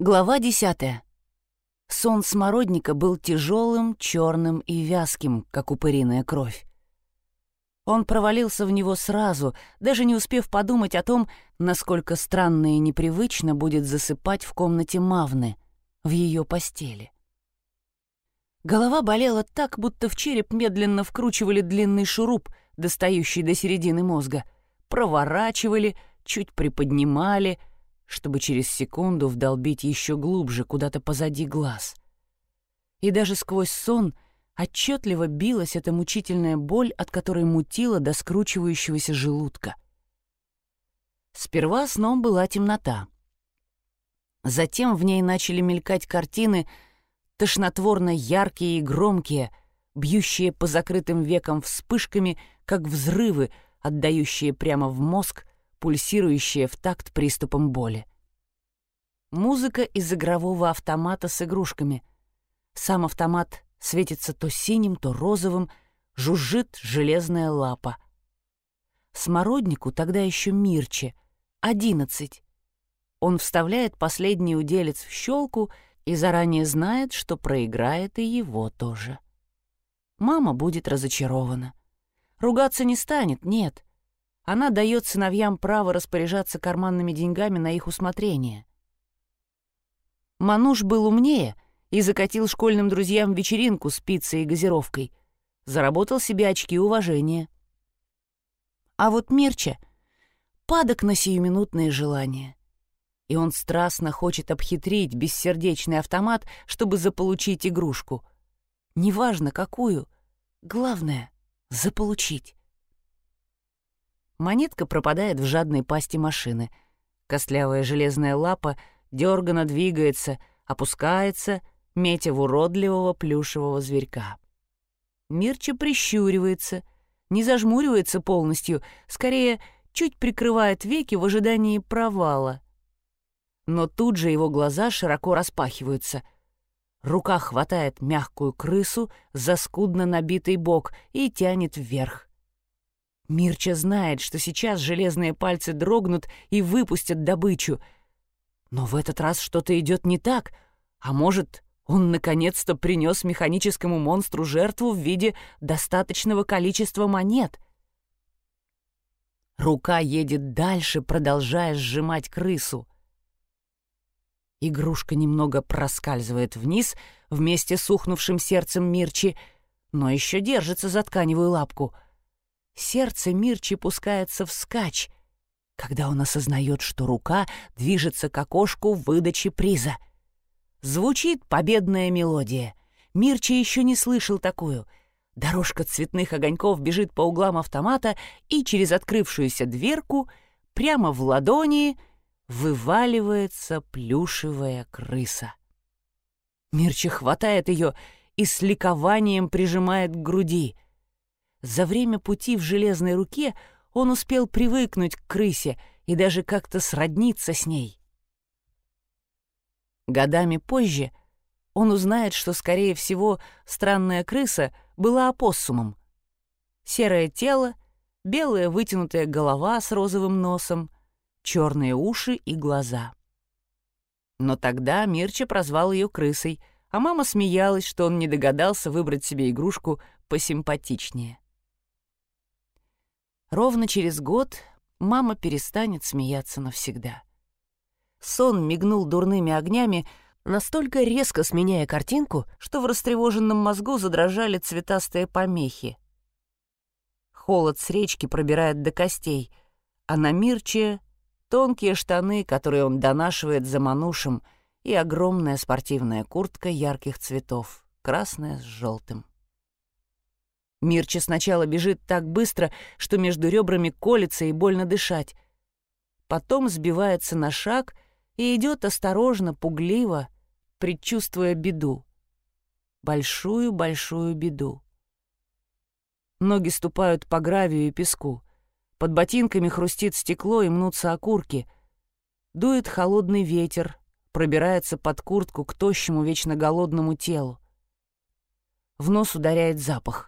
Глава десятая. Сон смородника был тяжелым, черным и вязким, как упыриная кровь. Он провалился в него сразу, даже не успев подумать о том, насколько странно и непривычно будет засыпать в комнате Мавны, в ее постели. Голова болела так, будто в череп медленно вкручивали длинный шуруп, достающий до середины мозга, проворачивали, чуть приподнимали, чтобы через секунду вдолбить еще глубже куда-то позади глаз. И даже сквозь сон отчетливо билась эта мучительная боль, от которой мутила до скручивающегося желудка. Сперва сном была темнота. Затем в ней начали мелькать картины, тошнотворно яркие и громкие, бьющие по закрытым векам вспышками, как взрывы, отдающие прямо в мозг пульсирующее в такт приступом боли. Музыка из игрового автомата с игрушками. Сам автомат светится то синим, то розовым, жужжит железная лапа. Смороднику тогда еще Мирче, одиннадцать. Он вставляет последний уделец в щелку и заранее знает, что проиграет и его тоже. Мама будет разочарована. Ругаться не станет, нет. Она дает сыновьям право распоряжаться карманными деньгами на их усмотрение. Мануш был умнее и закатил школьным друзьям вечеринку с пиццей и газировкой. Заработал себе очки уважения. А вот Мирча падок на сиюминутные желания. И он страстно хочет обхитрить бессердечный автомат, чтобы заполучить игрушку. Неважно какую, главное — заполучить. Монетка пропадает в жадной пасти машины. Костлявая железная лапа дерганно двигается, опускается, метя в уродливого плюшевого зверька. Мирча прищуривается, не зажмуривается полностью, скорее чуть прикрывает веки в ожидании провала. Но тут же его глаза широко распахиваются. Рука хватает мягкую крысу за скудно набитый бок и тянет вверх. Мирча знает, что сейчас железные пальцы дрогнут и выпустят добычу. Но в этот раз что-то идет не так, а может, он наконец-то принес механическому монстру жертву в виде достаточного количества монет. Рука едет дальше, продолжая сжимать крысу. Игрушка немного проскальзывает вниз вместе с ухнувшим сердцем Мирчи, но еще держится за тканевую лапку — Сердце Мирчи пускается вскачь, когда он осознает, что рука движется к окошку выдачи приза. Звучит победная мелодия. Мирчи еще не слышал такую. Дорожка цветных огоньков бежит по углам автомата, и через открывшуюся дверку прямо в ладони вываливается плюшевая крыса. Мирчи хватает ее и с ликованием прижимает к груди — за время пути в железной руке он успел привыкнуть к крысе и даже как-то сродниться с ней. Годами позже он узнает, что, скорее всего, странная крыса была опоссумом. Серое тело, белая вытянутая голова с розовым носом, черные уши и глаза. Но тогда Мирча прозвал ее крысой, а мама смеялась, что он не догадался выбрать себе игрушку посимпатичнее. Ровно через год мама перестанет смеяться навсегда. Сон мигнул дурными огнями, настолько резко сменяя картинку, что в растревоженном мозгу задрожали цветастые помехи. Холод с речки пробирает до костей, а на Мирче — тонкие штаны, которые он донашивает за манушем, и огромная спортивная куртка ярких цветов, красная с желтым. Мирча сначала бежит так быстро, что между ребрами колется и больно дышать. Потом сбивается на шаг и идет осторожно, пугливо, предчувствуя беду. Большую-большую беду. Ноги ступают по гравию и песку. Под ботинками хрустит стекло и мнутся окурки. Дует холодный ветер, пробирается под куртку к тощему, вечно голодному телу. В нос ударяет запах —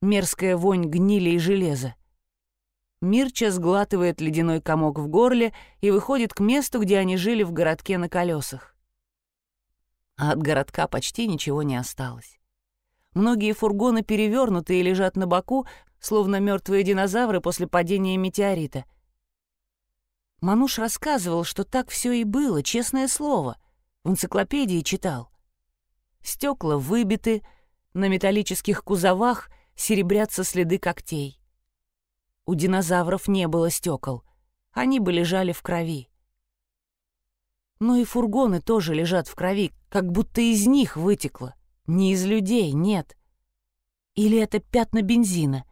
мерзкая вонь гнили и железа. Мирча сглатывает ледяной комок в горле и выходит к месту, где они жили в городке на колесах. А от городка почти ничего не осталось. Многие фургоны перевернуты и лежат на боку, словно мертвые динозавры после падения метеорита. Мануш рассказывал, что так все и было, честное слово. В энциклопедии читал. Стекла выбиты, на металлических кузовах серебрятся следы когтей. У динозавров не было стекол, они бы лежали в крови. Но и фургоны тоже лежат в крови, как будто из них вытекло. Не из людей, нет. Или это пятна бензина?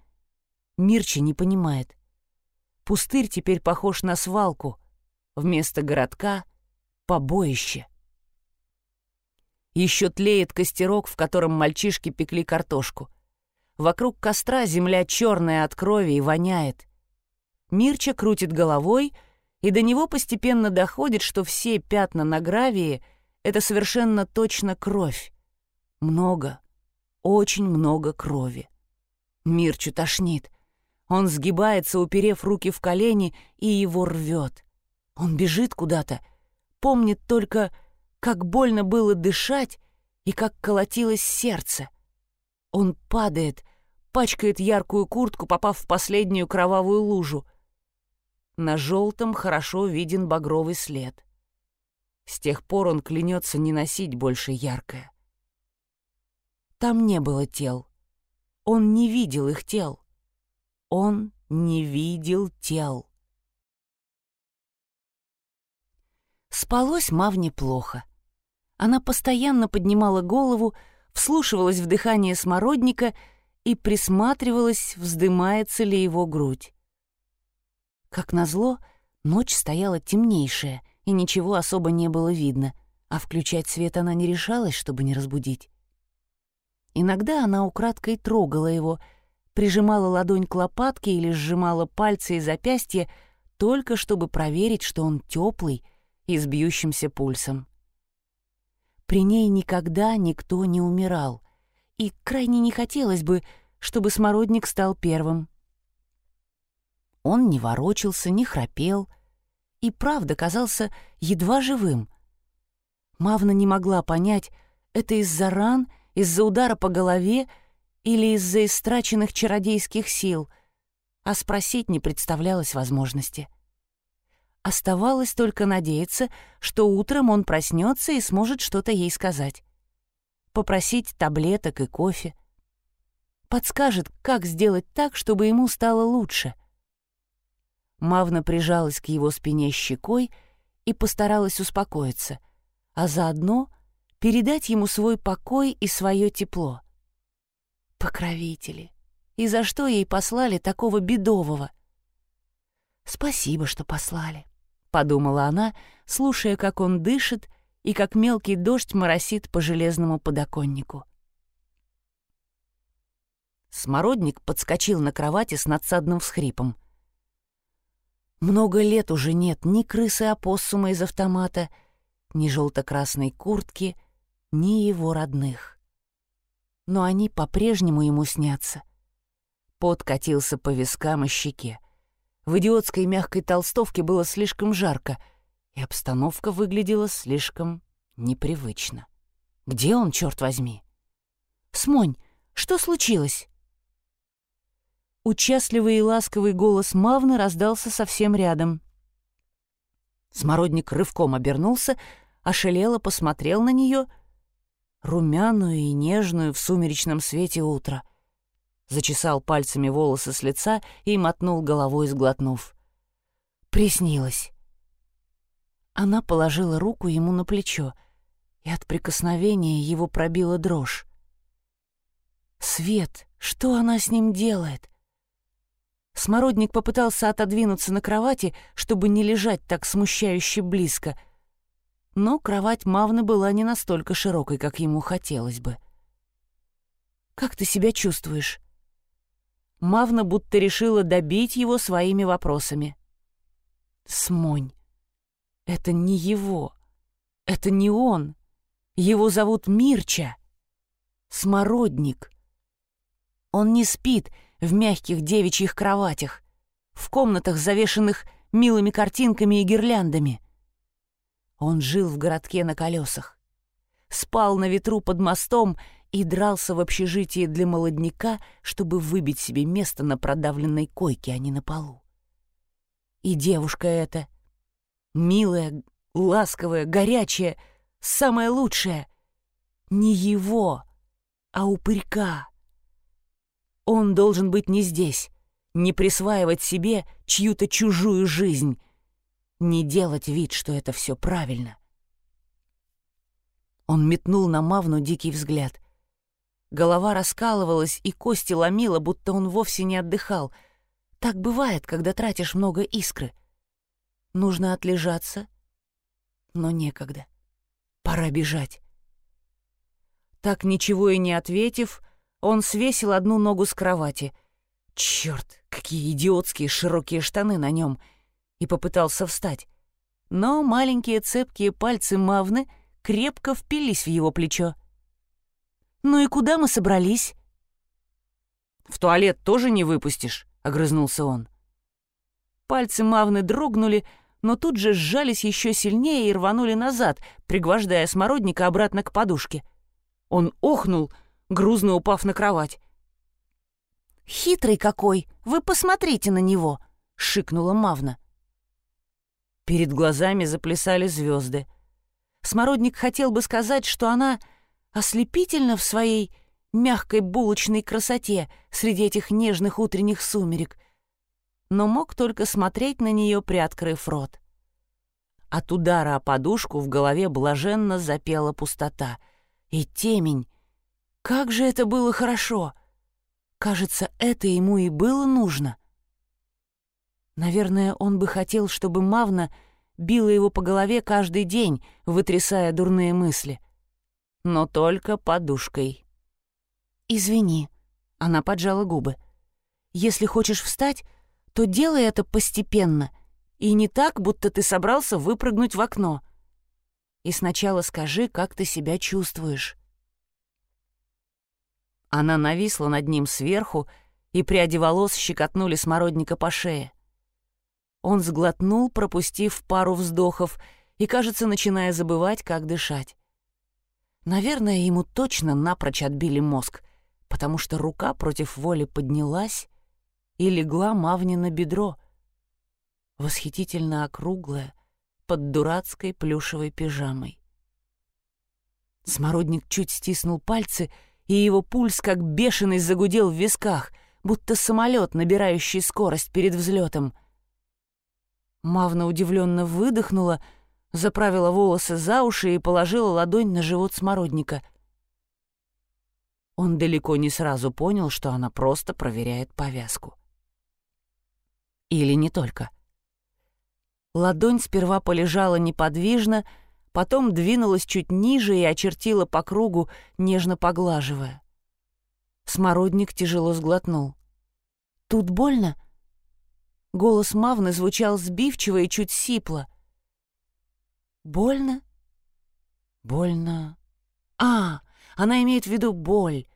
Мирча не понимает. Пустырь теперь похож на свалку. Вместо городка — побоище. Еще тлеет костерок, в котором мальчишки пекли картошку. Вокруг костра земля черная от крови и воняет. Мирча крутит головой, и до него постепенно доходит, что все пятна на гравии — это совершенно точно кровь. Много, очень много крови. Мирчу тошнит. Он сгибается, уперев руки в колени, и его рвет. Он бежит куда-то, помнит только, как больно было дышать и как колотилось сердце. Он падает, пачкает яркую куртку, попав в последнюю кровавую лужу. На желтом хорошо виден багровый след. С тех пор он клянется не носить больше яркое. Там не было тел. Он не видел их тел. Он не видел тел. Спалось Мавне плохо. Она постоянно поднимала голову, вслушивалась в дыхание смородника и присматривалась, вздымается ли его грудь. Как назло, ночь стояла темнейшая, и ничего особо не было видно, а включать свет она не решалась, чтобы не разбудить. Иногда она украдкой трогала его, прижимала ладонь к лопатке или сжимала пальцы и запястья, только чтобы проверить, что он теплый и с бьющимся пульсом. При ней никогда никто не умирал, и крайне не хотелось бы, чтобы смородник стал первым. Он не ворочался, не храпел и правда казался едва живым. Мавна не могла понять, это из-за ран из-за удара по голове или из-за истраченных чародейских сил, а спросить не представлялось возможности. Оставалось только надеяться, что утром он проснется и сможет что-то ей сказать. Попросить таблеток и кофе. Подскажет, как сделать так, чтобы ему стало лучше. Мавна прижалась к его спине щекой и постаралась успокоиться, а заодно — передать ему свой покой и свое тепло. Покровители! И за что ей послали такого бедового? «Спасибо, что послали», — подумала она, слушая, как он дышит и как мелкий дождь моросит по железному подоконнику. Смородник подскочил на кровати с надсадным всхрипом. Много лет уже нет ни крысы-опоссума из автомата, ни желто-красной куртки — ни его родных. Но они по-прежнему ему снятся. Пот катился по вискам и щеке. В идиотской мягкой толстовке было слишком жарко, и обстановка выглядела слишком непривычно. Где он, черт возьми? «Смонь, что случилось?» Участливый и ласковый голос Мавны раздался совсем рядом. Смородник рывком обернулся, ошалело посмотрел на нее румяную и нежную в сумеречном свете утра. Зачесал пальцами волосы с лица и мотнул головой, сглотнув. Приснилось. Она положила руку ему на плечо, и от прикосновения его пробила дрожь. «Свет! Что она с ним делает?» Смородник попытался отодвинуться на кровати, чтобы не лежать так смущающе близко — но кровать Мавны была не настолько широкой, как ему хотелось бы. «Как ты себя чувствуешь?» Мавна будто решила добить его своими вопросами. «Смонь. Это не его. Это не он. Его зовут Мирча. Смородник. Он не спит в мягких девичьих кроватях, в комнатах, завешенных милыми картинками и гирляндами. Он жил в городке на колесах. спал на ветру под мостом и дрался в общежитии для молодняка, чтобы выбить себе место на продавленной койке, а не на полу. И девушка эта, милая, ласковая, горячая, самая лучшая, не его, а упырька. Он должен быть не здесь, не присваивать себе чью-то чужую жизнь, не делать вид, что это все правильно. Он метнул на Мавну дикий взгляд. Голова раскалывалась и кости ломила, будто он вовсе не отдыхал. Так бывает, когда тратишь много искры. Нужно отлежаться, но некогда. Пора бежать. Так ничего и не ответив, он свесил одну ногу с кровати. Черт, какие идиотские широкие штаны на нем! И попытался встать. Но маленькие цепкие пальцы Мавны крепко впились в его плечо. «Ну и куда мы собрались?» «В туалет тоже не выпустишь?» — огрызнулся он. Пальцы Мавны дрогнули, но тут же сжались еще сильнее и рванули назад, пригвождая смородника обратно к подушке. Он охнул, грузно упав на кровать. «Хитрый какой! Вы посмотрите на него!» — шикнула Мавна. Перед глазами заплясали звезды. Смородник хотел бы сказать, что она ослепительна в своей мягкой булочной красоте среди этих нежных утренних сумерек, но мог только смотреть на нее, приоткрыв рот. От удара о подушку в голове блаженно запела пустота. И темень. Как же это было хорошо! Кажется, это ему и было нужно. Наверное, он бы хотел, чтобы Мавна била его по голове каждый день, вытрясая дурные мысли. Но только подушкой. «Извини», — она поджала губы. «Если хочешь встать, то делай это постепенно, и не так, будто ты собрался выпрыгнуть в окно. И сначала скажи, как ты себя чувствуешь». Она нависла над ним сверху, и пряди волос щекотнули смородника по шее. Он сглотнул, пропустив пару вздохов, и, кажется, начиная забывать, как дышать. Наверное, ему точно напрочь отбили мозг, потому что рука против воли поднялась и легла Мавне на бедро, восхитительно округлая, под дурацкой плюшевой пижамой. Смородник чуть стиснул пальцы, и его пульс, как бешеный, загудел в висках, будто самолет, набирающий скорость перед взлетом — Мавна удивленно выдохнула, заправила волосы за уши и положила ладонь на живот смородника. Он далеко не сразу понял, что она просто проверяет повязку. Или не только. Ладонь сперва полежала неподвижно, потом двинулась чуть ниже и очертила по кругу, нежно поглаживая. Смородник тяжело сглотнул. «Тут больно?» Голос Мавны звучал сбивчиво и чуть сипло. «Больно? Больно. А, она имеет в виду боль».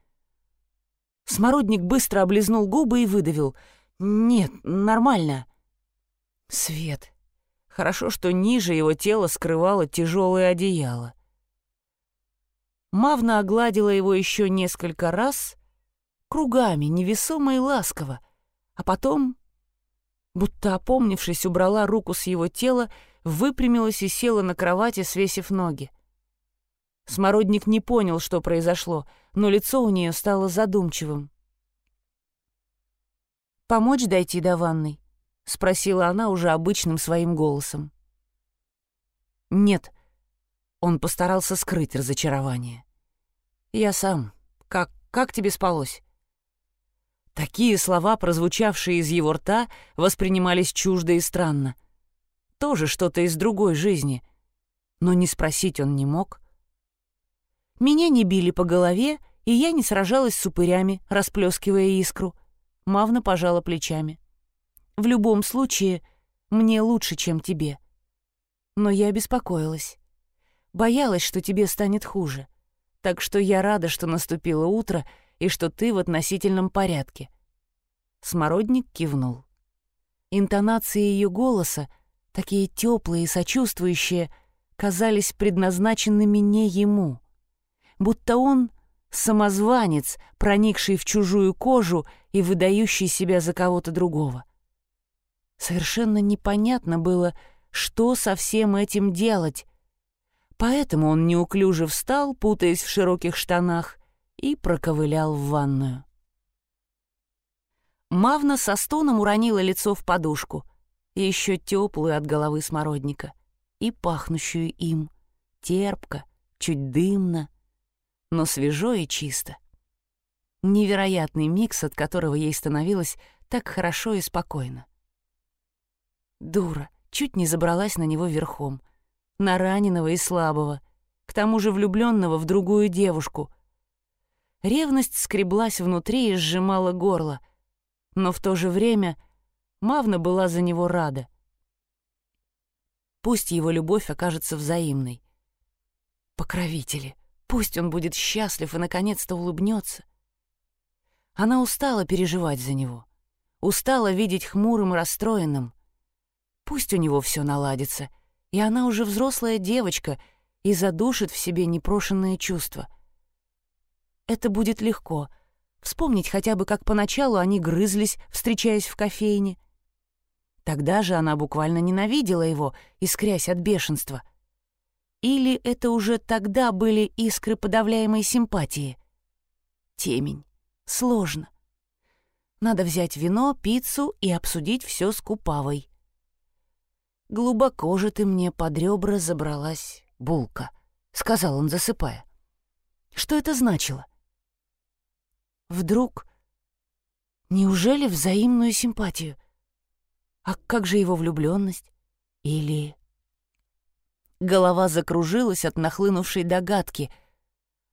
Смородник быстро облизнул губы и выдавил. «Нет, нормально». Свет. Хорошо, что ниже его тело скрывало тяжелое одеяло. Мавна огладила его еще несколько раз, кругами, невесомо и ласково, а потом будто опомнившись, убрала руку с его тела, выпрямилась и села на кровати, свесив ноги. Смородник не понял, что произошло, но лицо у нее стало задумчивым. «Помочь дойти до ванной?» — спросила она уже обычным своим голосом. «Нет», — он постарался скрыть разочарование. «Я сам. Как, как тебе спалось?» Такие слова, прозвучавшие из его рта, воспринимались чуждо и странно. Тоже что-то из другой жизни. Но не спросить он не мог. Меня не били по голове, и я не сражалась с упырями, расплескивая искру. Мавна пожала плечами. «В любом случае, мне лучше, чем тебе». Но я беспокоилась. Боялась, что тебе станет хуже. Так что я рада, что наступило утро — и что ты в относительном порядке». Смородник кивнул. Интонации ее голоса, такие теплые и сочувствующие, казались предназначенными не ему, будто он — самозванец, проникший в чужую кожу и выдающий себя за кого-то другого. Совершенно непонятно было, что со всем этим делать, поэтому он неуклюже встал, путаясь в широких штанах, и проковылял в ванную. Мавна со стоном уронила лицо в подушку, еще теплую от головы смородника, и пахнущую им, терпко, чуть дымно, но свежо и чисто. Невероятный микс, от которого ей становилось так хорошо и спокойно. Дура, чуть не забралась на него верхом, на раненого и слабого, к тому же влюбленного в другую девушку. Ревность скреблась внутри и сжимала горло — но в то же время Мавна была за него рада. Пусть его любовь окажется взаимной. Покровители, пусть он будет счастлив и наконец-то улыбнется. Она устала переживать за него, устала видеть хмурым и расстроенным. Пусть у него все наладится, и она уже взрослая девочка и задушит в себе непрошенные чувства. Это будет легко — Вспомнить хотя бы, как поначалу они грызлись, встречаясь в кофейне. Тогда же она буквально ненавидела его, искрясь от бешенства. Или это уже тогда были искры подавляемой симпатии? Темень. Сложно. Надо взять вино, пиццу и обсудить все с Купавой. «Глубоко же ты мне под ребра забралась, булка», — сказал он, засыпая. Что это значило? Вдруг... Неужели взаимную симпатию? А как же его влюбленность? Или... Голова закружилась от нахлынувшей догадки.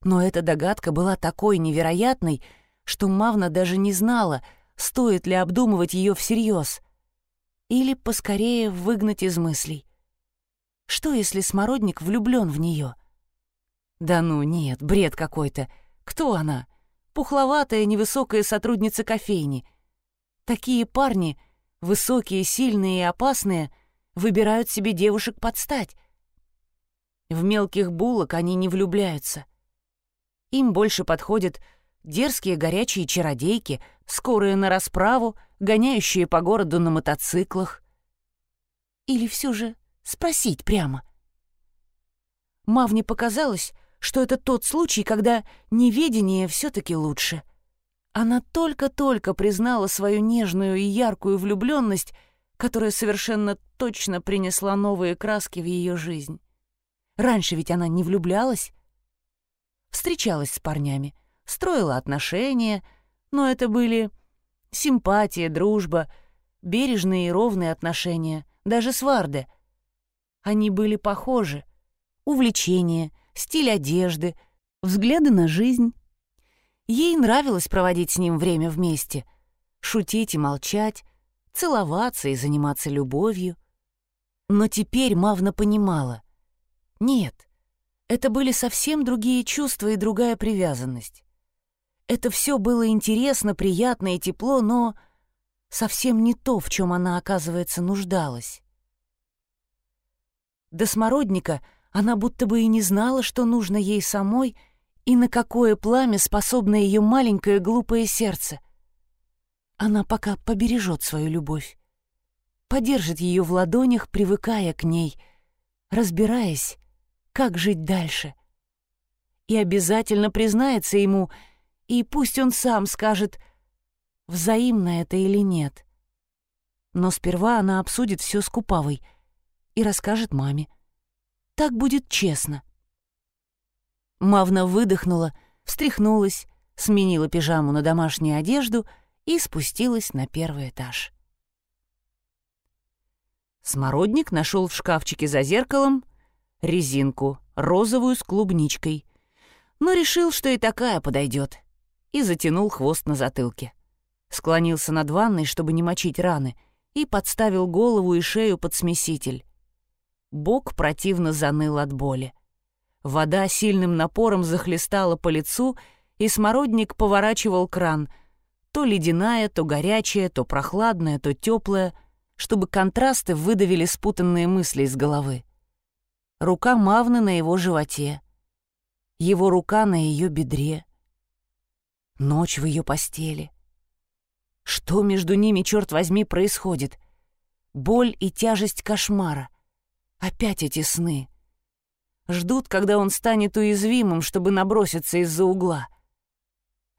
Но эта догадка была такой невероятной, что Мавна даже не знала, стоит ли обдумывать ее всерьез. Или поскорее выгнать из мыслей. Что, если Смородник влюблен в нее? Да ну нет, бред какой-то. Кто она? — пухловатая невысокая сотрудница кофейни. Такие парни, высокие, сильные и опасные, выбирают себе девушек под стать. В мелких булок они не влюбляются. Им больше подходят дерзкие горячие чародейки, скорые на расправу, гоняющие по городу на мотоциклах. Или все же спросить прямо. Мавне показалось, что это тот случай, когда неведение все-таки лучше. Она только-только признала свою нежную и яркую влюбленность, которая совершенно точно принесла новые краски в ее жизнь. Раньше ведь она не влюблялась. Встречалась с парнями, строила отношения, но это были симпатия, дружба, бережные и ровные отношения, даже с Варде. Они были похожи. Увлечения, стиль одежды, взгляды на жизнь. Ей нравилось проводить с ним время вместе, шутить и молчать, целоваться и заниматься любовью. Но теперь Мавна понимала. Нет, это были совсем другие чувства и другая привязанность. Это все было интересно, приятно и тепло, но совсем не то, в чем она, оказывается, нуждалась. До смородника — она будто бы и не знала, что нужно ей самой и на какое пламя способно ее маленькое глупое сердце. Она пока побережет свою любовь, подержит ее в ладонях, привыкая к ней, разбираясь, как жить дальше. И обязательно признается ему, и пусть он сам скажет, взаимно это или нет. Но сперва она обсудит все с Купавой и расскажет маме. Так будет честно. Мавна выдохнула, встряхнулась, сменила пижаму на домашнюю одежду и спустилась на первый этаж. Смородник нашел в шкафчике за зеркалом резинку, розовую с клубничкой, но решил, что и такая подойдет, и затянул хвост на затылке. Склонился над ванной, чтобы не мочить раны, и подставил голову и шею под смеситель. Бок противно заныл от боли. Вода сильным напором захлестала по лицу, и смородник поворачивал кран. То ледяная, то горячая, то прохладная, то теплая, чтобы контрасты выдавили спутанные мысли из головы. Рука Мавны на его животе. его рука на ее бедре, ночь в ее постели. Что между ними, черт возьми, происходит? Боль и тяжесть кошмара. Опять эти сны. Ждут, когда он станет уязвимым, чтобы наброситься из-за угла.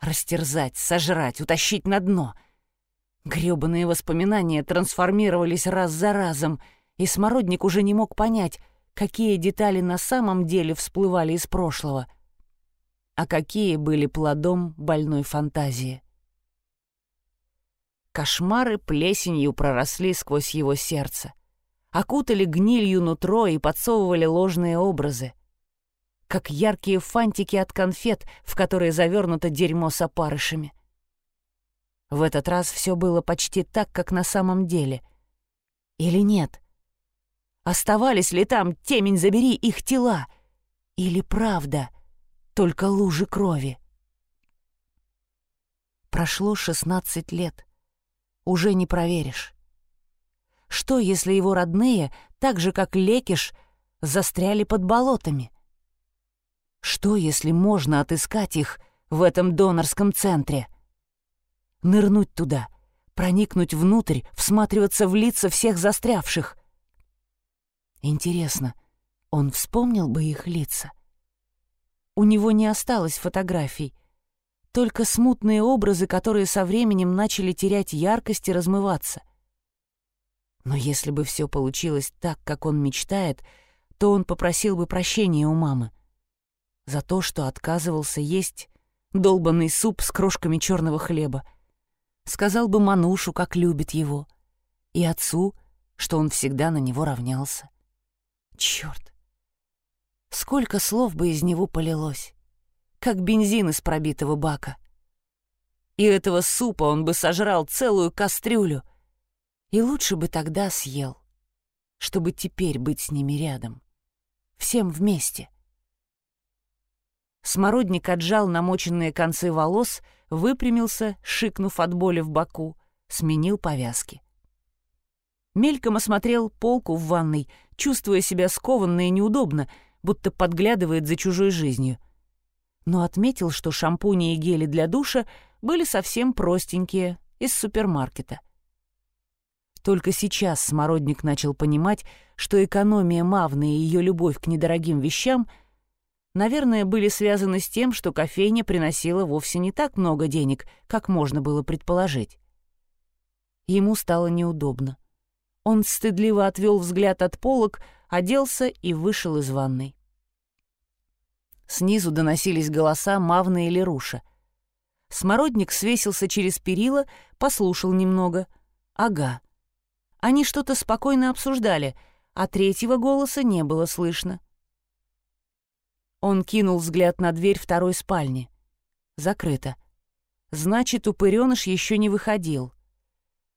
Растерзать, сожрать, утащить на дно. Грёбаные воспоминания трансформировались раз за разом, и Смородник уже не мог понять, какие детали на самом деле всплывали из прошлого, а какие были плодом больной фантазии. Кошмары плесенью проросли сквозь его сердце, окутали гнилью нутро и подсовывали ложные образы, как яркие фантики от конфет, в которые завернуто дерьмо с опарышами. В этот раз все было почти так, как на самом деле. Или нет? Оставались ли там, темень забери, их тела? Или правда, только лужи крови? Прошло шестнадцать лет. Уже не проверишь. Что, если его родные, так же, как Лекиш, застряли под болотами? Что, если можно отыскать их в этом донорском центре? Нырнуть туда, проникнуть внутрь, всматриваться в лица всех застрявших, Интересно, он вспомнил бы их лица? У него не осталось фотографий, только смутные образы, которые со временем начали терять яркость и размываться. Но если бы все получилось так, как он мечтает, то он попросил бы прощения у мамы за то, что отказывался есть долбанный суп с крошками черного хлеба. Сказал бы Манушу, как любит его, и отцу, что он всегда на него равнялся. Черт! Сколько слов бы из него полилось, как бензин из пробитого бака. И этого супа он бы сожрал целую кастрюлю, и лучше бы тогда съел, чтобы теперь быть с ними рядом, всем вместе. Смородник отжал намоченные концы волос, выпрямился, шикнув от боли в боку, сменил повязки. Мельком осмотрел полку в ванной, чувствуя себя скованно и неудобно, будто подглядывает за чужой жизнью. Но отметил, что шампуни и гели для душа были совсем простенькие, из супермаркета. Только сейчас Смородник начал понимать, что экономия Мавны и ее любовь к недорогим вещам, наверное, были связаны с тем, что кофейня приносила вовсе не так много денег, как можно было предположить. Ему стало неудобно. Он стыдливо отвел взгляд от полок, оделся и вышел из ванной. Снизу доносились голоса Мавны и Леруша. Смородник свесился через перила, послушал немного. Ага. Они что-то спокойно обсуждали, а третьего голоса не было слышно. Он кинул взгляд на дверь второй спальни. Закрыто. Значит, упырёныш еще не выходил.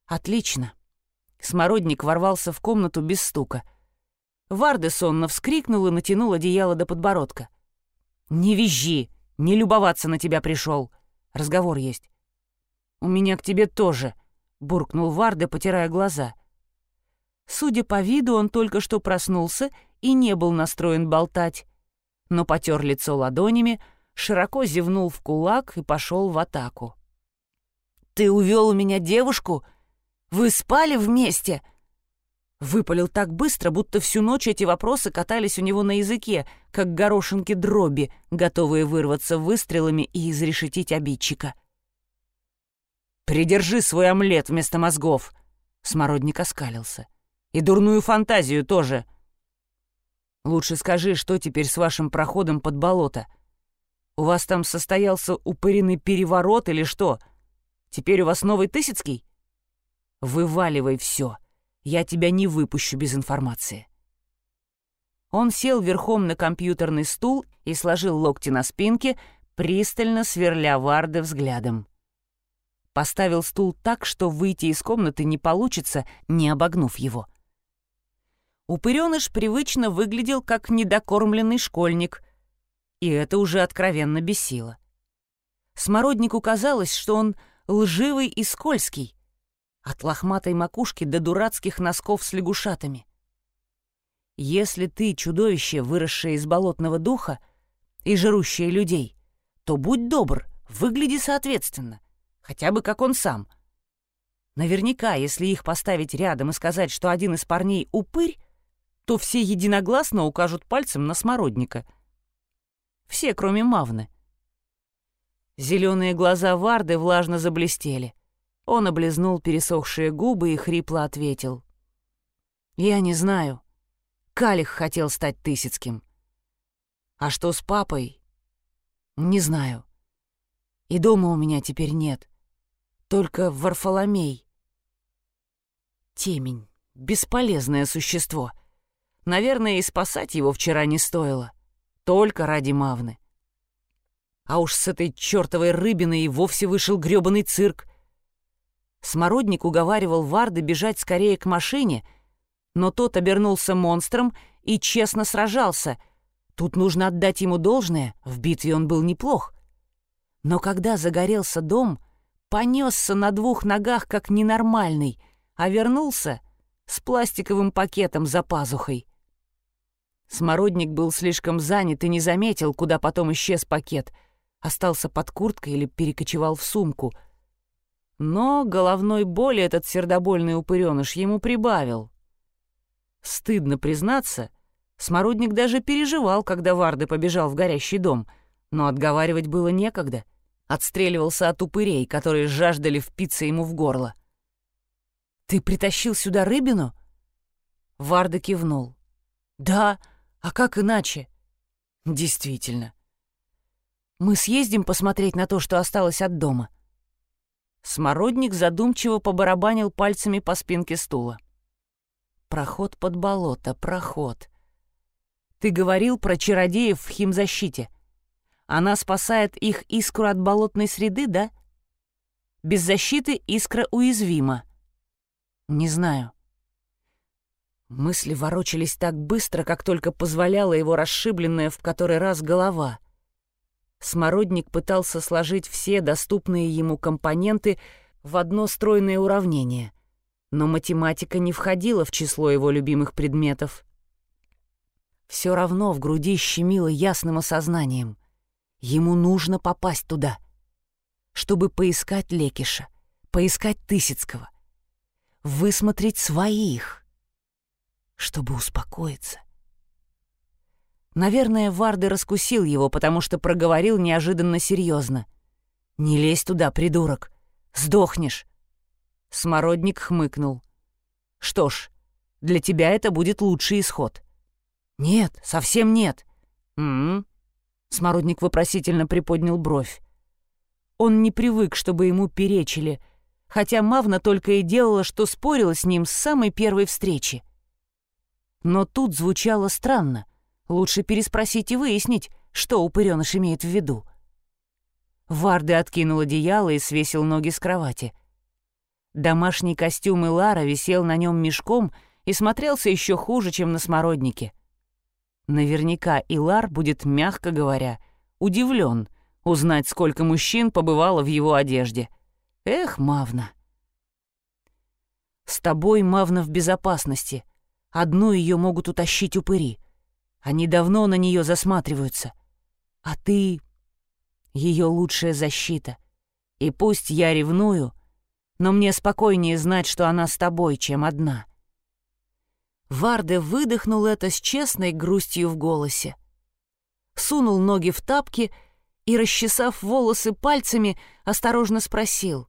Отлично. Смородник ворвался в комнату без стука. Варда сонно вскрикнул и натянул одеяло до подбородка. «Не визжи! Не любоваться на тебя пришел. Разговор есть». «У меня к тебе тоже», — буркнул Варда, потирая глаза. Судя по виду, он только что проснулся и не был настроен болтать, но потер лицо ладонями, широко зевнул в кулак и пошел в атаку. «Ты увел у меня девушку?» Вы спали вместе?» Выпалил так быстро, будто всю ночь эти вопросы катались у него на языке, как горошинки дроби, готовые вырваться выстрелами и изрешетить обидчика. «Придержи свой омлет вместо мозгов!» Смородник оскалился. «И дурную фантазию тоже!» «Лучше скажи, что теперь с вашим проходом под болото? У вас там состоялся упыренный переворот или что? Теперь у вас новый Тысяцкий?» Вываливай все. Я тебя не выпущу без информации. Он сел верхом на компьютерный стул и сложил локти на спинке, пристально сверля Варды взглядом. Поставил стул так, что выйти из комнаты не получится, не обогнув его. Упырёныш привычно выглядел как недокормленный школьник, и это уже откровенно бесило. Смороднику казалось, что он лживый и скользкий, от лохматой макушки до дурацких носков с лягушатами. Если ты чудовище, выросшее из болотного духа, и жрущие людей, то будь добр, выгляди соответственно, хотя бы как он сам. Наверняка, если их поставить рядом и сказать, что один из парней — упырь, то все единогласно укажут пальцем на смородника. Все, кроме Мавны. Зеленые глаза Варды влажно заблестели. Он облизнул пересохшие губы и хрипло ответил. «Я не знаю. Калих хотел стать Тысяцким. А что с папой? Не знаю. И дома у меня теперь нет. Только Варфоломей. Темень. Бесполезное существо. Наверное, и спасать его вчера не стоило. Только ради Мавны. А уж с этой чертовой рыбиной и вовсе вышел грёбаный цирк. Смородник уговаривал Варды бежать скорее к машине, но тот обернулся монстром и честно сражался. Тут нужно отдать ему должное, в битве он был неплох. Но когда загорелся дом, понесся на двух ногах как ненормальный, а вернулся с пластиковым пакетом за пазухой. Смородник был слишком занят и не заметил, куда потом исчез пакет. Остался под курткой или перекочевал в сумку. Но головной боли этот сердобольный упыреныш ему прибавил. Стыдно признаться, Смородник даже переживал, когда Варды побежал в горящий дом, но отговаривать было некогда. Отстреливался от упырей, которые жаждали впиться ему в горло. «Ты притащил сюда рыбину?» Варда кивнул. «Да, а как иначе?» «Действительно. Мы съездим посмотреть на то, что осталось от дома». Смородник задумчиво побарабанил пальцами по спинке стула. Проход под болото, проход. Ты говорил про чародеев в химзащите. Она спасает их искру от болотной среды, да? Без защиты искра уязвима. Не знаю. Мысли ворочались так быстро, как только позволяла его расшибленная в который раз голова. Смородник пытался сложить все доступные ему компоненты в одно стройное уравнение — но математика не входила в число его любимых предметов. Все равно в груди щемило ясным осознанием. Ему нужно попасть туда, чтобы поискать Лекиша, поискать Тысяцкого, высмотреть своих, чтобы успокоиться. Наверное, Варды раскусил его, потому что проговорил неожиданно серьезно. «Не лезь туда, придурок! Сдохнешь! Смородник хмыкнул. «Что ж, для тебя это будет лучший исход». «Нет, совсем нет». «М-м-м». Смородник вопросительно приподнял бровь. Он не привык, чтобы ему перечили, хотя Мавна только и делала, что спорила с ним с самой первой встречи. Но тут звучало странно. Лучше переспросить и выяснить, что упырёныш имеет в виду. Варды откинул одеяло и свесил ноги с кровати — Домашний костюм Илара висел на нем мешком и смотрелся еще хуже, чем на смороднике. Наверняка Илар будет, мягко говоря, удивлен узнать, сколько мужчин побывало в его одежде. Эх, Мавна. С тобой Мавна в безопасности. Одну ее могут утащить упыри. Они давно на нее засматриваются. А ты — ее лучшая защита. И пусть я ревную — но мне спокойнее знать, что она с тобой, чем одна». Варде выдохнул это с честной грустью в голосе. Сунул ноги в тапки и, расчесав волосы пальцами, осторожно спросил.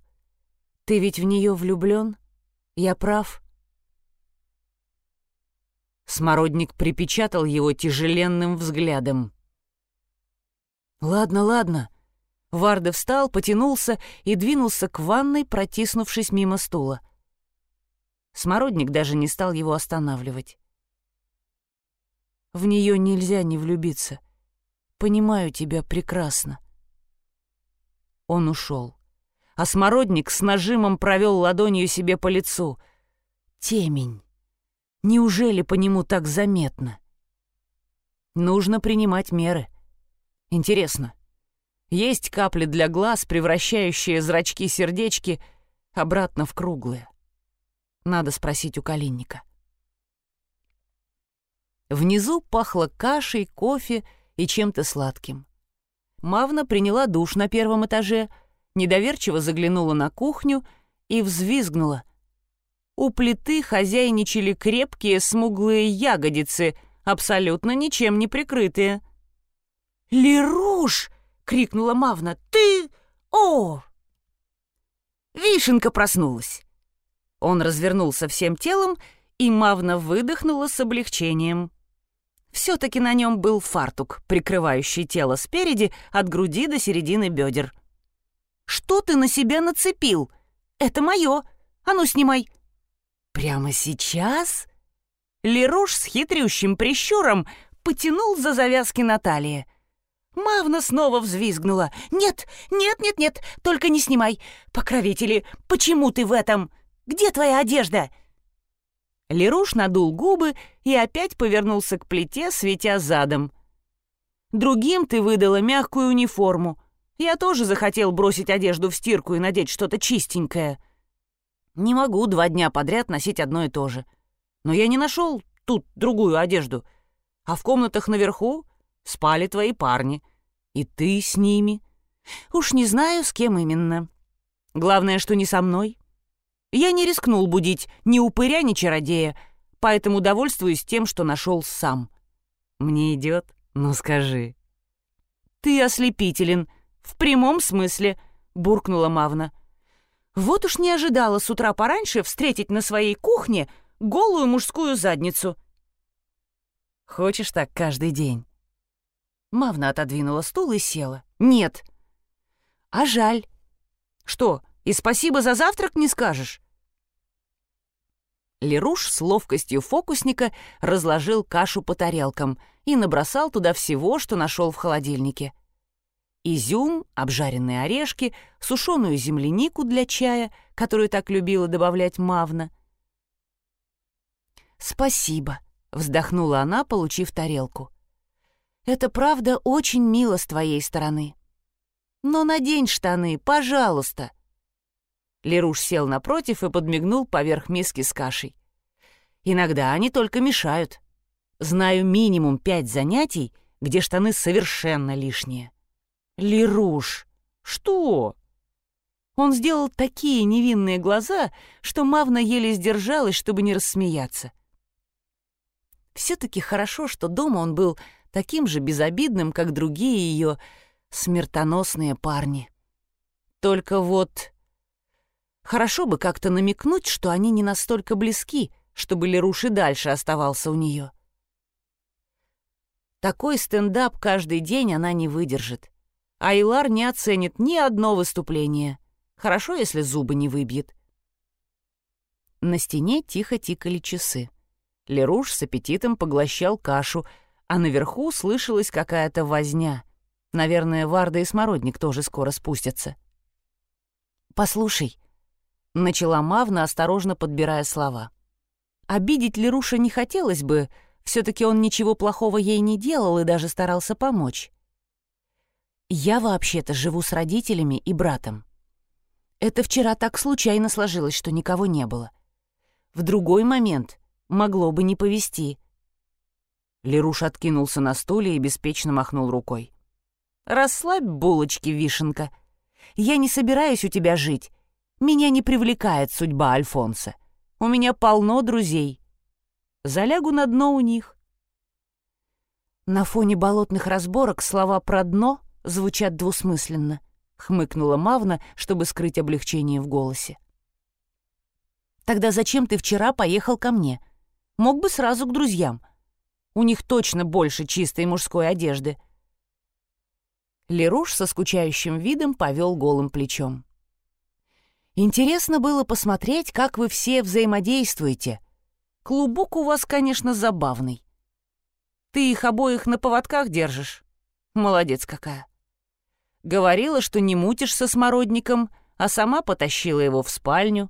«Ты ведь в нее влюблен? Я прав?» Смородник припечатал его тяжеленным взглядом. «Ладно, ладно», Варда встал, потянулся и двинулся к ванной, протиснувшись мимо стула. Смородник даже не стал его останавливать. В нее нельзя не влюбиться. Понимаю тебя прекрасно. Он ушел. А смородник с нажимом провел ладонью себе по лицу. Темень. Неужели по нему так заметно? Нужно принимать меры. Интересно, есть капли для глаз, превращающие зрачки-сердечки обратно в круглые. Надо спросить у Калинника. Внизу пахло кашей, кофе и чем-то сладким. Мавна приняла душ на первом этаже, недоверчиво заглянула на кухню и взвизгнула. У плиты хозяйничали крепкие смуглые ягодицы, абсолютно ничем не прикрытые. «Леруш!» — крикнула Мавна. «Ты... О!» Вишенка проснулась. Он развернулся всем телом, и Мавна выдохнула с облегчением. Все-таки на нем был фартук, прикрывающий тело спереди от груди до середины бедер. «Что ты на себя нацепил? Это мое. А ну, снимай!» «Прямо сейчас?» Леруш с хитрющим прищуром потянул за завязки на талии. Мавна снова взвизгнула. «Нет, нет, нет, нет, только не снимай! Покровители, почему ты в этом? Где твоя одежда?» Леруш надул губы и опять повернулся к плите, светя задом. «Другим ты выдала мягкую униформу. Я тоже захотел бросить одежду в стирку и надеть что-то чистенькое. Не могу два дня подряд носить одно и то же. Но я не нашел тут другую одежду. А в комнатах наверху спали твои парни. И ты с ними. Уж не знаю, с кем именно. Главное, что не со мной. Я не рискнул будить ни упыря, ни чародея, поэтому довольствуюсь тем, что нашел сам. Мне идет? Ну скажи. Ты ослепителен. В прямом смысле, буркнула Мавна. Вот уж не ожидала с утра пораньше встретить на своей кухне голую мужскую задницу. Хочешь так каждый день? Мавна отодвинула стул и села. Нет. А жаль. Что, и спасибо за завтрак не скажешь? Леруш с ловкостью фокусника разложил кашу по тарелкам и набросал туда всего, что нашел в холодильнике. Изюм, обжаренные орешки, сушеную землянику для чая, которую так любила добавлять Мавна. «Спасибо», — вздохнула она, получив тарелку. «Это правда очень мило с твоей стороны. Но надень штаны, пожалуйста». Леруш сел напротив и подмигнул поверх миски с кашей. «Иногда они только мешают. Знаю минимум пять занятий, где штаны совершенно лишние». «Леруш, что?» Он сделал такие невинные глаза, что Мавна еле сдержалась, чтобы не рассмеяться. Все-таки хорошо, что дома он был таким же безобидным, как другие ее смертоносные парни. Только вот Хорошо бы как-то намекнуть, что они не настолько близки, чтобы Леруш и дальше оставался у нее. Такой стендап каждый день она не выдержит. А Илар не оценит ни одно выступление. Хорошо, если зубы не выбьет. На стене тихо тикали часы. Леруш с аппетитом поглощал кашу, а наверху слышалась какая-то возня. Наверное, Варда и Смородник тоже скоро спустятся. «Послушай», Начала Мавна, осторожно подбирая слова. Обидеть Леруша не хотелось бы, все таки он ничего плохого ей не делал и даже старался помочь. «Я вообще-то живу с родителями и братом. Это вчера так случайно сложилось, что никого не было. В другой момент могло бы не повезти». Леруш откинулся на стуле и беспечно махнул рукой. «Расслабь булочки, вишенка. Я не собираюсь у тебя жить меня не привлекает судьба Альфонса. У меня полно друзей. Залягу на дно у них. На фоне болотных разборок слова про дно звучат двусмысленно, хмыкнула Мавна, чтобы скрыть облегчение в голосе. Тогда зачем ты вчера поехал ко мне? Мог бы сразу к друзьям. У них точно больше чистой мужской одежды. Леруш со скучающим видом повел голым плечом. Интересно было посмотреть, как вы все взаимодействуете. Клубок у вас, конечно, забавный. Ты их обоих на поводках держишь? Молодец какая. Говорила, что не мутишь со смородником, а сама потащила его в спальню.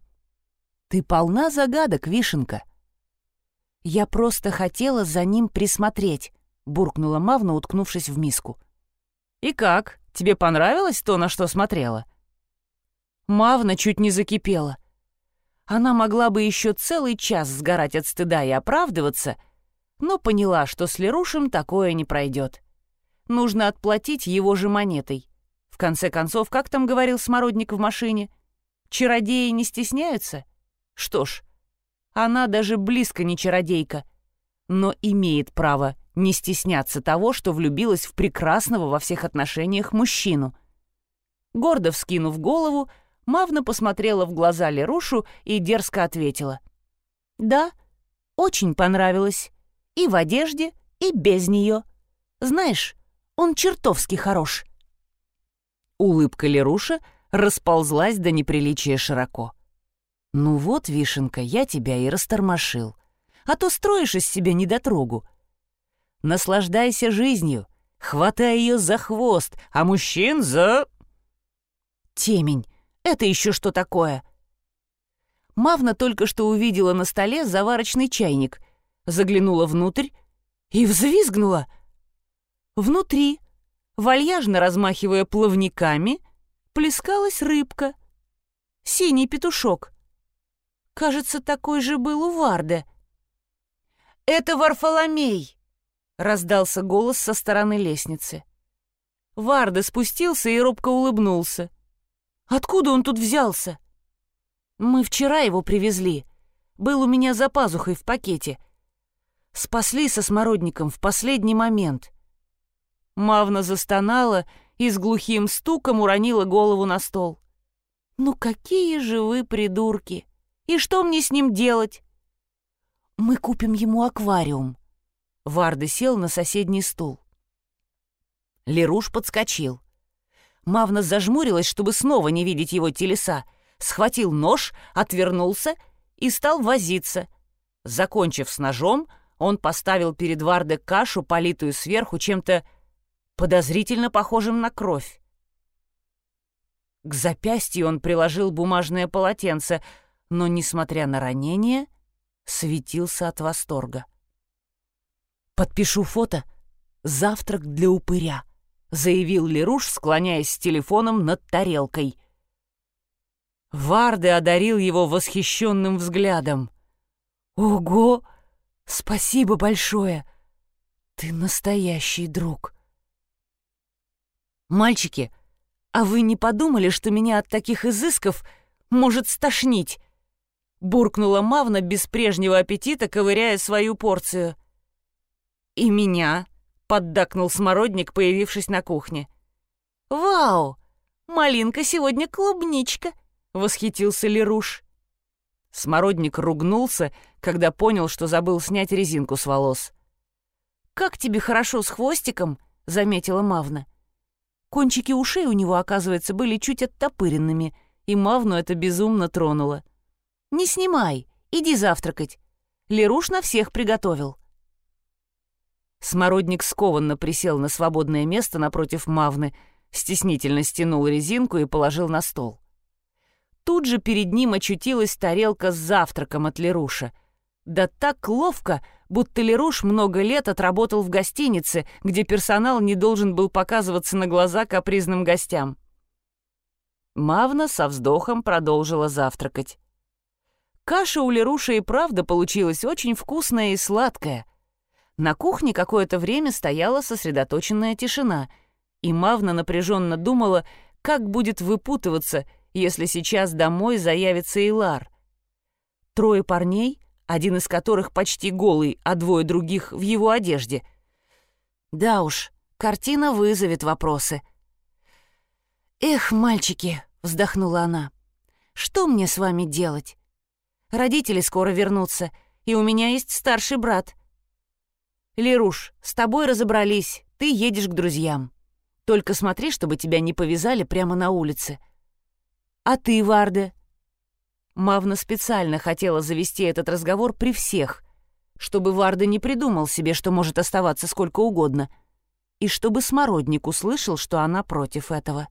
Ты полна загадок, Вишенка. Я просто хотела за ним присмотреть, буркнула Мавна, уткнувшись в миску. И как? Тебе понравилось то, на что смотрела? — Мавна чуть не закипела. Она могла бы еще целый час сгорать от стыда и оправдываться, но поняла, что с Лерушем такое не пройдет. нужно отплатить его же монетой. В конце концов, как там говорил Смородник в машине? Чародеи не стесняются? Что ж, она даже близко не чародейка, но имеет право не стесняться того, что влюбилась в прекрасного во всех отношениях мужчину. Гордо вскинув голову, Мавна посмотрела в глаза Лерушу и дерзко ответила. «Да, очень понравилось. И в одежде, и без нее. Знаешь, он чертовски хорош». Улыбка Леруша расползлась до неприличия широко. «Ну вот, Вишенка, я тебя и растормошил. А то строишь из себя недотрогу. Наслаждайся жизнью, хватай ее за хвост, а мужчин за...» «Темень, это еще что такое?» Мавна только что увидела на столе заварочный чайник, заглянула внутрь и взвизгнула. Внутри, вальяжно размахивая плавниками, плескалась рыбка. Синий петушок. Кажется, такой же был у Варда. «Это Варфоломей!» — раздался голос со стороны лестницы. Варда спустился и робко улыбнулся. «Откуда он тут взялся?» «Мы вчера его привезли. Был у меня за пазухой в пакете. Спасли со смородником в последний момент». Мавна застонала и с глухим стуком уронила голову на стол. «Ну какие же вы придурки!» И что мне с ним делать?» «Мы купим ему аквариум». Варда сел на соседний стул. Леруш подскочил. Мавна зажмурилась, чтобы снова не видеть его телеса, схватил нож, отвернулся и стал возиться. Закончив с ножом, он поставил перед Варде кашу, политую сверху чем-то подозрительно похожим на кровь. К запястью он приложил бумажное полотенце — но, несмотря на ранение, светился от восторга. «Подпишу фото. Завтрак для упыря», — заявил Леруш, склоняясь с телефоном над тарелкой. Варды одарил его восхищенным взглядом. «Ого! Спасибо большое! Ты настоящий друг!» «Мальчики, а вы не подумали, что меня от таких изысков может стошнить?» буркнула Мавна без прежнего аппетита, ковыряя свою порцию. «И меня», — поддакнул смородник, появившись на кухне. «Вау! Малинка сегодня клубничка!» — восхитился Леруш. Смородник ругнулся, когда понял, что забыл снять резинку с волос. «Как тебе хорошо с хвостиком?» — заметила Мавна. Кончики ушей у него, оказывается, были чуть оттопыренными, и Мавну это безумно тронуло. «Не снимай, иди завтракать. Леруш на всех приготовил». Смородник скованно присел на свободное место напротив Мавны, стеснительно стянул резинку и положил на стол. Тут же перед ним очутилась тарелка с завтраком от Леруша. Да так ловко, будто Леруш много лет отработал в гостинице, где персонал не должен был показываться на глаза капризным гостям. Мавна со вздохом продолжила завтракать. Каша у Леруша и правда получилась очень вкусная и сладкая. На кухне какое-то время стояла сосредоточенная тишина, и Мавна напряженно думала, как будет выпутываться, если сейчас домой заявится Илар. Трое парней, один из которых почти голый, а двое других в его одежде. Да уж, картина вызовет вопросы. «Эх, мальчики!» — вздохнула она. «Что мне с вами делать? Родители скоро вернутся, и у меня есть старший брат. Леруш, с тобой разобрались, ты едешь к друзьям. Только смотри, чтобы тебя не повязали прямо на улице. А ты, Варде? Мавна специально хотела завести этот разговор при всех, чтобы Варда не придумал себе, что может оставаться сколько угодно, и чтобы Смородник услышал, что она против этого.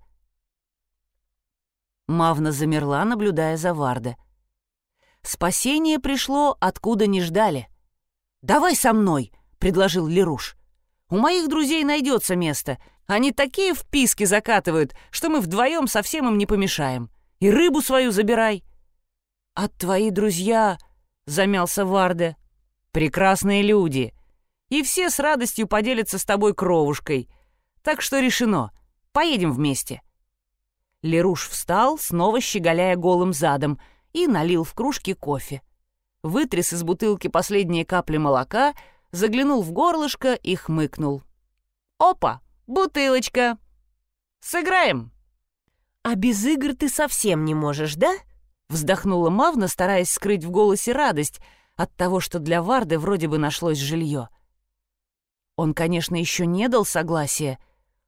Мавна замерла, наблюдая за Варда. Спасение пришло, откуда не ждали. «Давай со мной», — предложил Леруш. «У моих друзей найдется место. Они такие вписки закатывают, что мы вдвоем совсем им не помешаем. И рыбу свою забирай». «А твои друзья...» — замялся Варде. «Прекрасные люди. И все с радостью поделятся с тобой кровушкой. Так что решено. Поедем вместе». Леруш встал, снова щеголяя голым задом, и налил в кружки кофе. Вытряс из бутылки последние капли молока, заглянул в горлышко и хмыкнул. «Опа! Бутылочка! Сыграем!» «А без игр ты совсем не можешь, да?» Вздохнула Мавна, стараясь скрыть в голосе радость от того, что для Варды вроде бы нашлось жилье. Он, конечно, еще не дал согласия,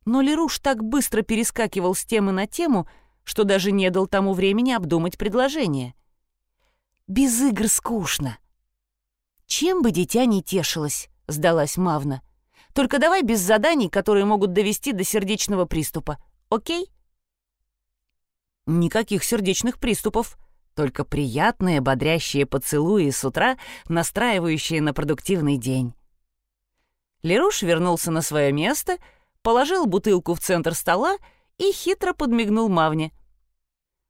но Леруш так быстро перескакивал с темы на тему, что даже не дал тому времени обдумать предложение. «Без игр скучно». «Чем бы дитя не тешилось», — сдалась Мавна. «Только давай без заданий, которые могут довести до сердечного приступа. Окей?» Никаких сердечных приступов, только приятные бодрящие поцелуи с утра, настраивающие на продуктивный день. Леруш вернулся на свое место — положил бутылку в центр стола и хитро подмигнул Мавне.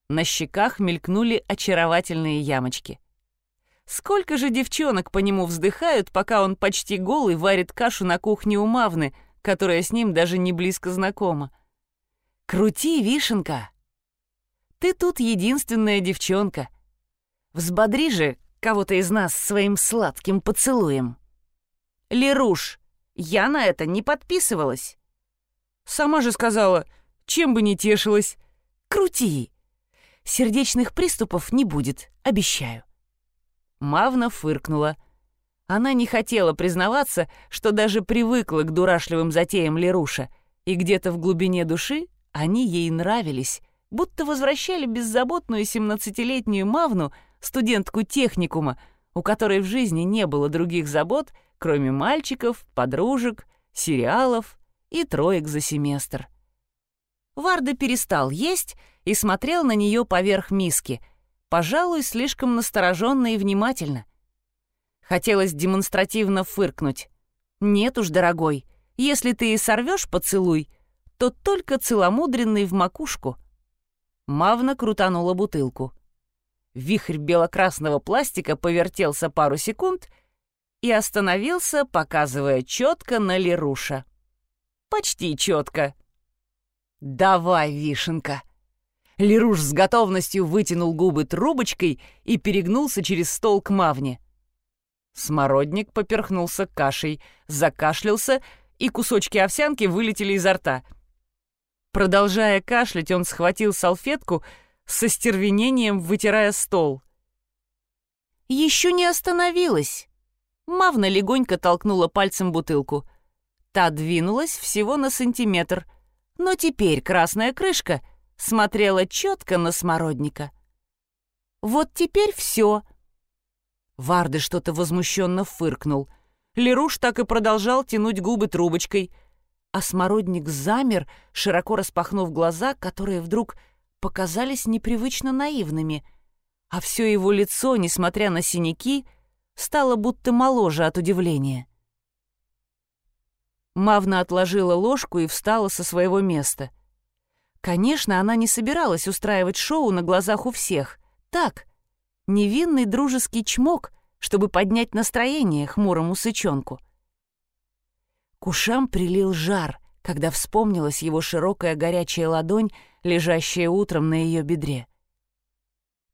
На щеках мелькнули очаровательные ямочки. Сколько же девчонок по нему вздыхают, пока он почти голый варит кашу на кухне у Мавны, которая с ним даже не близко знакома. «Крути, вишенка! Ты тут единственная девчонка. Взбодри же кого-то из нас своим сладким поцелуем!» «Леруш, я на это не подписывалась!» Сама же сказала, чем бы не тешилась. Крути. Сердечных приступов не будет, обещаю. Мавна фыркнула. Она не хотела признаваться, что даже привыкла к дурашливым затеям Леруша, и где-то в глубине души они ей нравились, будто возвращали беззаботную семнадцатилетнюю Мавну, студентку техникума, у которой в жизни не было других забот, кроме мальчиков, подружек, сериалов и троек за семестр. Варда перестал есть и смотрел на нее поверх миски, пожалуй, слишком настороженно и внимательно. Хотелось демонстративно фыркнуть. «Нет уж, дорогой, если ты и сорвешь поцелуй, то только целомудренный в макушку». Мавна крутанула бутылку. Вихрь белокрасного пластика повертелся пару секунд и остановился, показывая четко на Леруша. Почти четко. «Давай, вишенка!» Леруш с готовностью вытянул губы трубочкой и перегнулся через стол к Мавне. Смородник поперхнулся кашей, закашлялся, и кусочки овсянки вылетели изо рта. Продолжая кашлять, он схватил салфетку со стервенением, вытирая стол. «Еще не остановилась!» Мавна легонько толкнула пальцем бутылку. Та двинулась всего на сантиметр, но теперь красная крышка смотрела четко на смородника. «Вот теперь все!» Варды что-то возмущенно фыркнул. Леруш так и продолжал тянуть губы трубочкой, а смородник замер, широко распахнув глаза, которые вдруг показались непривычно наивными, а все его лицо, несмотря на синяки, стало будто моложе от удивления. Мавна отложила ложку и встала со своего места. Конечно, она не собиралась устраивать шоу на глазах у всех. Так, невинный дружеский чмок, чтобы поднять настроение хмурому сычонку. К ушам прилил жар, когда вспомнилась его широкая горячая ладонь, лежащая утром на ее бедре.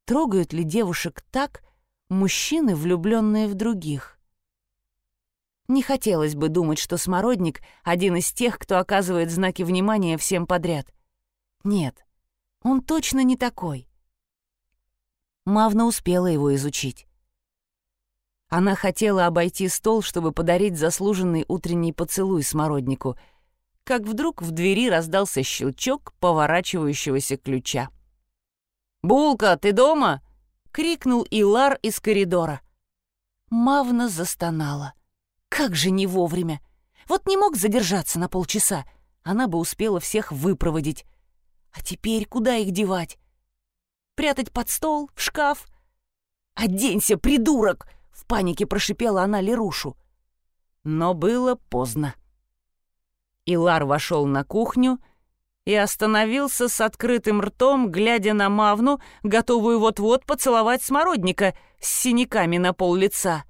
Трогают ли девушек так мужчины, влюбленные в других? Не хотелось бы думать, что Смородник — один из тех, кто оказывает знаки внимания всем подряд. Нет, он точно не такой. Мавна успела его изучить. Она хотела обойти стол, чтобы подарить заслуженный утренний поцелуй Смороднику, как вдруг в двери раздался щелчок поворачивающегося ключа. «Булка, ты дома?» — крикнул Илар из коридора. Мавна застонала. Как же не вовремя! Вот не мог задержаться на полчаса, она бы успела всех выпроводить. А теперь куда их девать? Прятать под стол, в шкаф? «Оденься, придурок!» — в панике прошипела она Лерушу. Но было поздно. Илар вошел на кухню и остановился с открытым ртом, глядя на Мавну, готовую вот-вот поцеловать смородника с синяками на пол лица.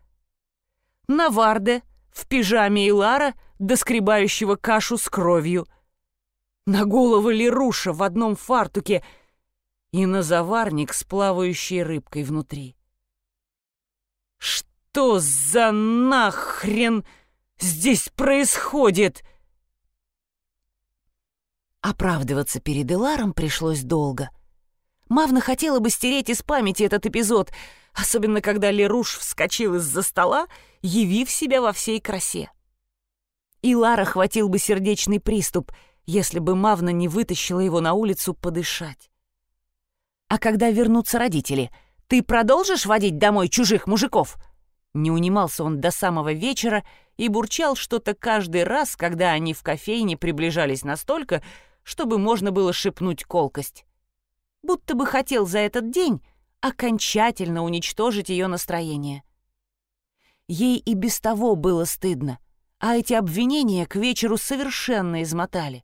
На Варде, в пижаме Илара, доскребающего кашу с кровью, на голову Леруша в одном фартуке и на заварник с плавающей рыбкой внутри. «Что за нахрен здесь происходит?» Оправдываться перед Эларом пришлось долго. Мавна хотела бы стереть из памяти этот эпизод, особенно когда Леруш вскочил из-за стола, явив себя во всей красе. И Лара хватил бы сердечный приступ, если бы Мавна не вытащила его на улицу подышать. «А когда вернутся родители, ты продолжишь водить домой чужих мужиков?» Не унимался он до самого вечера и бурчал что-то каждый раз, когда они в кофейне приближались настолько, чтобы можно было шепнуть колкость. Будто бы хотел за этот день окончательно уничтожить ее настроение. Ей и без того было стыдно, а эти обвинения к вечеру совершенно измотали.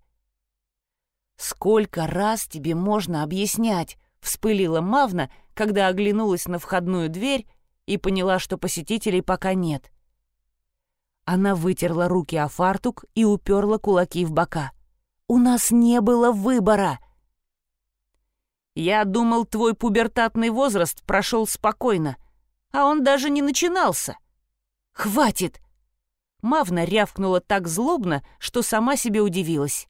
«Сколько раз тебе можно объяснять?» — вспылила Мавна, когда оглянулась на входную дверь и поняла, что посетителей пока нет. Она вытерла руки о фартук и уперла кулаки в бока. «У нас не было выбора!» «Я думал, твой пубертатный возраст прошел спокойно, а он даже не начинался!» «Хватит!» Мавна рявкнула так злобно, что сама себе удивилась.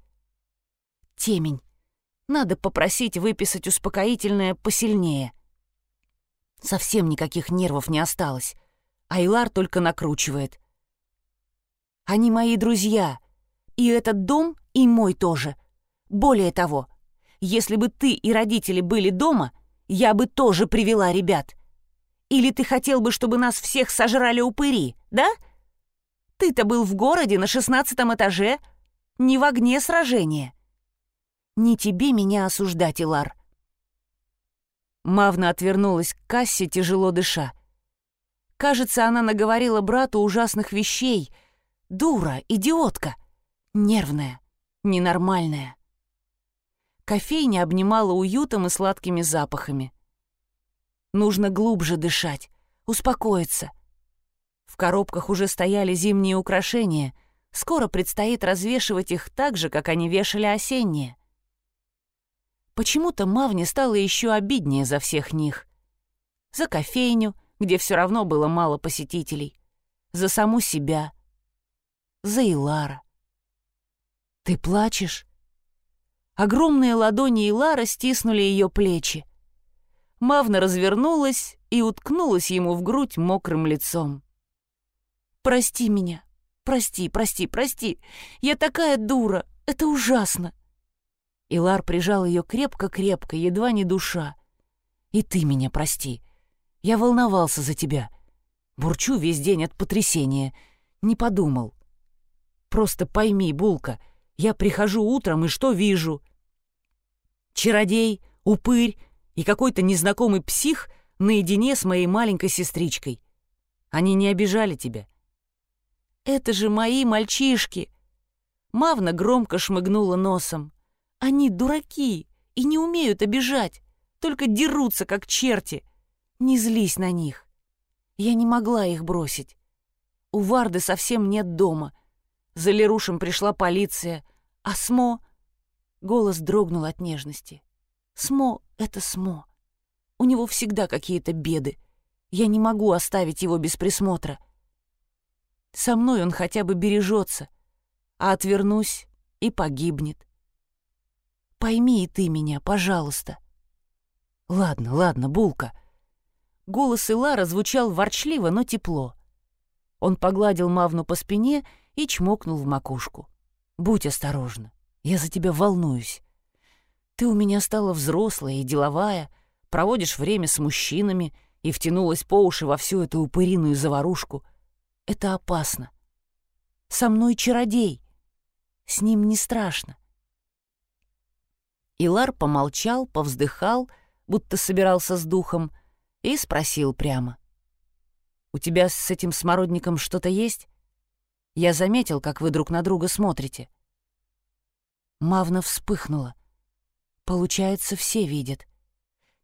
«Темень. Надо попросить выписать успокоительное посильнее». Совсем никаких нервов не осталось. Айлар только накручивает. «Они мои друзья. И этот дом, и мой тоже. Более того, если бы ты и родители были дома, я бы тоже привела ребят. Или ты хотел бы, чтобы нас всех сожрали упыри, да? Ты-то был в городе на шестнадцатом этаже, не в огне сражения. Не тебе меня осуждать, Илар. Мавна отвернулась к кассе, тяжело дыша. Кажется, она наговорила брату ужасных вещей. Дура, идиотка, нервная, ненормальная. Кофейня обнимала уютом и сладкими запахами. Нужно глубже дышать, успокоиться. В коробках уже стояли зимние украшения. Скоро предстоит развешивать их так же, как они вешали осенние. Почему-то Мавне стало еще обиднее за всех них. За кофейню, где все равно было мало посетителей. За саму себя. За Илара. «Ты плачешь?» Огромные ладони Илара стиснули ее плечи. Мавна развернулась и уткнулась ему в грудь мокрым лицом. «Прости меня. Прости, прости, прости. Я такая дура. Это ужасно». Илар прижал ее крепко-крепко, едва не душа. «И ты меня прости. Я волновался за тебя. Бурчу весь день от потрясения. Не подумал. Просто пойми, Булка, я прихожу утром и что вижу? Чародей, упырь и какой-то незнакомый псих наедине с моей маленькой сестричкой. Они не обижали тебя. Это же мои мальчишки. Мавна громко шмыгнула носом. Они дураки и не умеют обижать, только дерутся, как черти. Не злись на них. Я не могла их бросить. У Варды совсем нет дома. За Лерушем пришла полиция, а Смо... Голос дрогнул от нежности. Смо — это Смо. У него всегда какие-то беды. Я не могу оставить его без присмотра. Со мной он хотя бы бережется, а отвернусь и погибнет. Пойми и ты меня, пожалуйста. Ладно, ладно, Булка. Голос Илара звучал ворчливо, но тепло. Он погладил Мавну по спине и чмокнул в макушку. «Будь осторожна, я за тебя волнуюсь. Ты у меня стала взрослая и деловая, проводишь время с мужчинами и втянулась по уши во всю эту упыриную заварушку. Это опасно. Со мной чародей. С ним не страшно. Илар помолчал, повздыхал, будто собирался с духом, и спросил прямо. «У тебя с этим смородником что-то есть? Я заметил, как вы друг на друга смотрите». Мавна вспыхнула. Получается, все видят.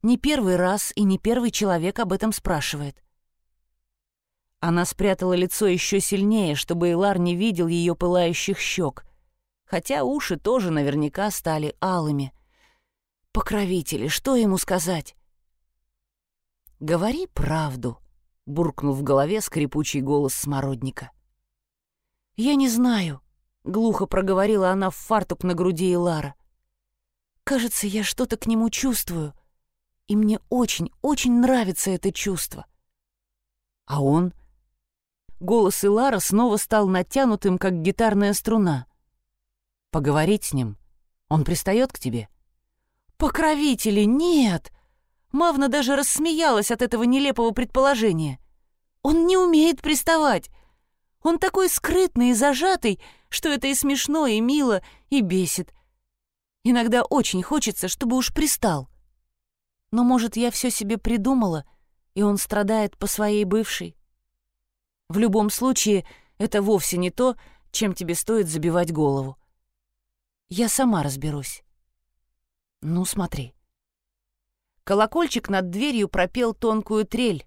Не первый раз и не первый человек об этом спрашивает. Она спрятала лицо еще сильнее, чтобы Илар не видел ее пылающих щек, хотя уши тоже наверняка стали алыми. Покровители, что ему сказать? «Говори правду», — буркнул в голове скрипучий голос смородника. «Я не знаю», — глухо проговорила она в фартук на груди Илара. «Кажется, я что-то к нему чувствую, и мне очень-очень нравится это чувство». «А он?» Голос Илара снова стал натянутым, как гитарная струна. «Поговорить с ним? Он пристает к тебе?» «Покровители, нет!» Мавна даже рассмеялась от этого нелепого предположения. «Он не умеет приставать. Он такой скрытный и зажатый, что это и смешно, и мило, и бесит. Иногда очень хочется, чтобы уж пристал. Но, может, я все себе придумала, и он страдает по своей бывшей? В любом случае, это вовсе не то, чем тебе стоит забивать голову. Я сама разберусь. Ну, смотри. Колокольчик над дверью пропел тонкую трель.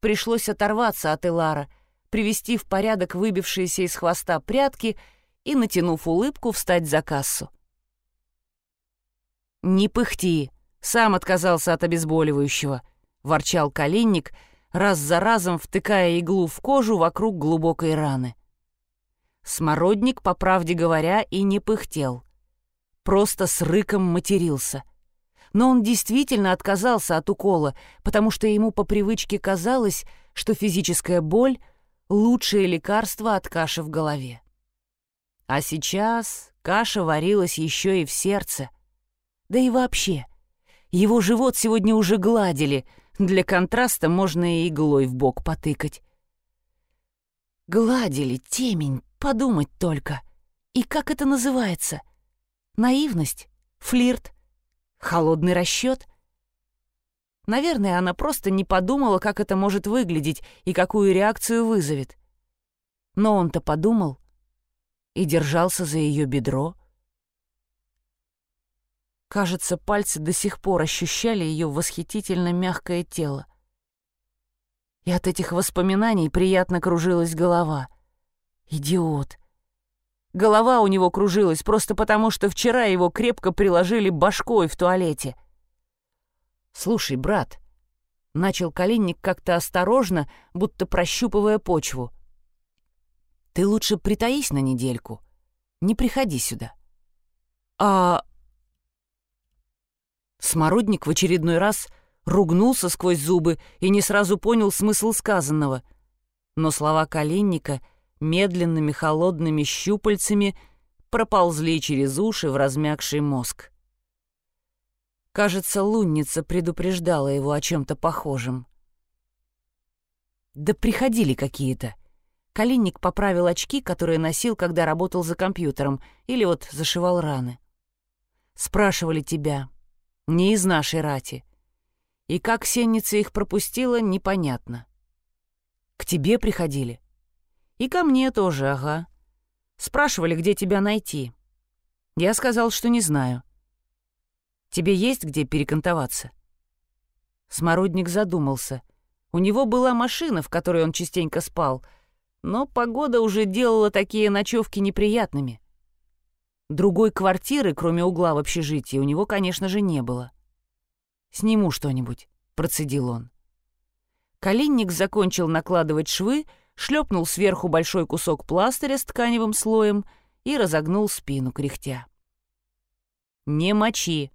Пришлось оторваться от Элара, привести в порядок выбившиеся из хвоста прятки и, натянув улыбку, встать за кассу. «Не пыхти!» Сам отказался от обезболивающего, — ворчал Калинник, раз за разом втыкая иглу в кожу вокруг глубокой раны. Смородник, по правде говоря, и не пыхтел. Просто с рыком матерился но он действительно отказался от укола, потому что ему по привычке казалось, что физическая боль — лучшее лекарство от каши в голове. А сейчас каша варилась еще и в сердце. Да и вообще, его живот сегодня уже гладили, для контраста можно и иглой в бок потыкать. Гладили, темень, подумать только. И как это называется? Наивность? Флирт? Холодный расчет? Наверное, она просто не подумала, как это может выглядеть и какую реакцию вызовет. Но он-то подумал и держался за ее бедро. Кажется, пальцы до сих пор ощущали ее восхитительно мягкое тело. И от этих воспоминаний приятно кружилась голова. Идиот. Голова у него кружилась просто потому, что вчера его крепко приложили башкой в туалете. «Слушай, брат», — начал Калинник как-то осторожно, будто прощупывая почву, — «ты лучше притаись на недельку, не приходи сюда». «А...» Смородник в очередной раз ругнулся сквозь зубы и не сразу понял смысл сказанного. Но слова Калинника — медленными холодными щупальцами проползли через уши в размягший мозг. Кажется, лунница предупреждала его о чем-то похожем. Да приходили какие-то. Калинник поправил очки, которые носил, когда работал за компьютером, или вот зашивал раны. Спрашивали тебя. Не из нашей рати. И как сенница их пропустила, непонятно. К тебе приходили. И ко мне тоже, ага. Спрашивали, где тебя найти. Я сказал, что не знаю. Тебе есть где перекантоваться?» Смородник задумался. У него была машина, в которой он частенько спал, но погода уже делала такие ночевки неприятными. Другой квартиры, кроме угла в общежитии, у него, конечно же, не было. «Сниму что-нибудь», — процедил он. Калинник закончил накладывать швы, шлепнул сверху большой кусок пластыря с тканевым слоем и разогнул спину, кряхтя. «Не мочи.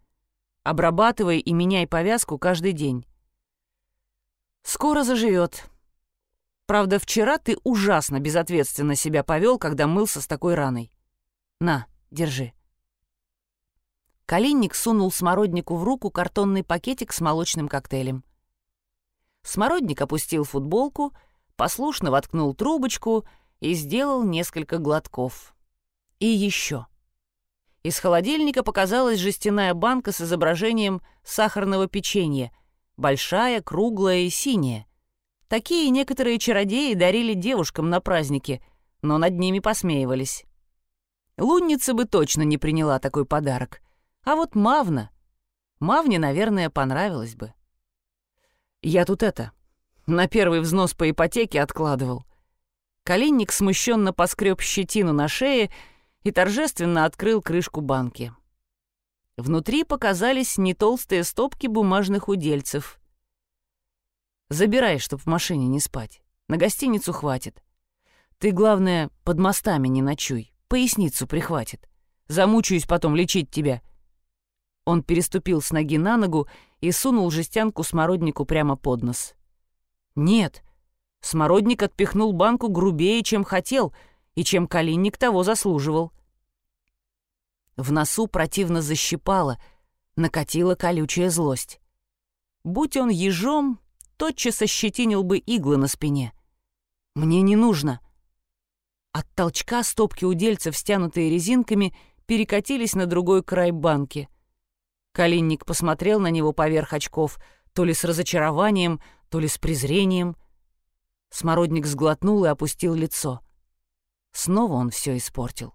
Обрабатывай и меняй повязку каждый день. Скоро заживет. Правда, вчера ты ужасно безответственно себя повел, когда мылся с такой раной. На, держи». Калинник сунул смороднику в руку картонный пакетик с молочным коктейлем. Смородник опустил футболку — послушно воткнул трубочку и сделал несколько глотков. И еще. Из холодильника показалась жестяная банка с изображением сахарного печенья, большая, круглая и синяя. Такие некоторые чародеи дарили девушкам на праздники, но над ними посмеивались. Лунница бы точно не приняла такой подарок. А вот Мавна... Мавне, наверное, понравилось бы. «Я тут это, на первый взнос по ипотеке откладывал. Калинник смущенно поскреб щетину на шее и торжественно открыл крышку банки. Внутри показались нетолстые стопки бумажных удельцев. «Забирай, чтоб в машине не спать. На гостиницу хватит. Ты, главное, под мостами не ночуй, поясницу прихватит. Замучаюсь потом лечить тебя». Он переступил с ноги на ногу и сунул жестянку смороднику прямо под нос. «Нет». Смородник отпихнул банку грубее, чем хотел, и чем Калинник того заслуживал. В носу противно защипало, накатила колючая злость. Будь он ежом, тотчас ощетинил бы иглы на спине. «Мне не нужно». От толчка стопки удельцев, стянутые резинками, перекатились на другой край банки. Калинник посмотрел на него поверх очков, то ли с разочарованием, то ли с презрением. Смородник сглотнул и опустил лицо. Снова он все испортил.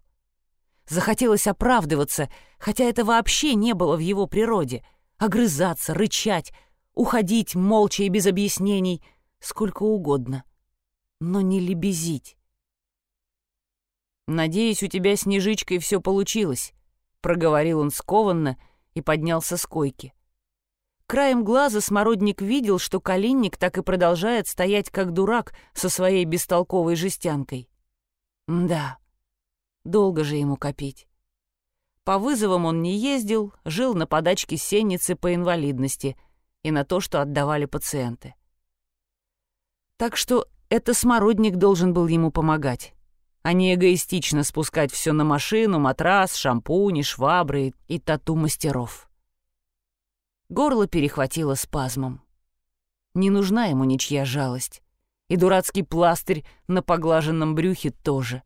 Захотелось оправдываться, хотя это вообще не было в его природе. Огрызаться, рычать, уходить молча и без объяснений, сколько угодно. Но не лебезить. «Надеюсь, у тебя с Снежичкой все получилось», — проговорил он скованно и поднялся с койки. Краем глаза смородник видел, что Калинник так и продолжает стоять как дурак со своей бестолковой жестянкой. Да, долго же ему копить. По вызовам он не ездил, жил на подачке сенницы по инвалидности и на то, что отдавали пациенты. Так что это смородник должен был ему помогать а не эгоистично спускать все на машину, матрас, шампуни, швабры и тату-мастеров. Горло перехватило спазмом. Не нужна ему ничья жалость. И дурацкий пластырь на поглаженном брюхе тоже.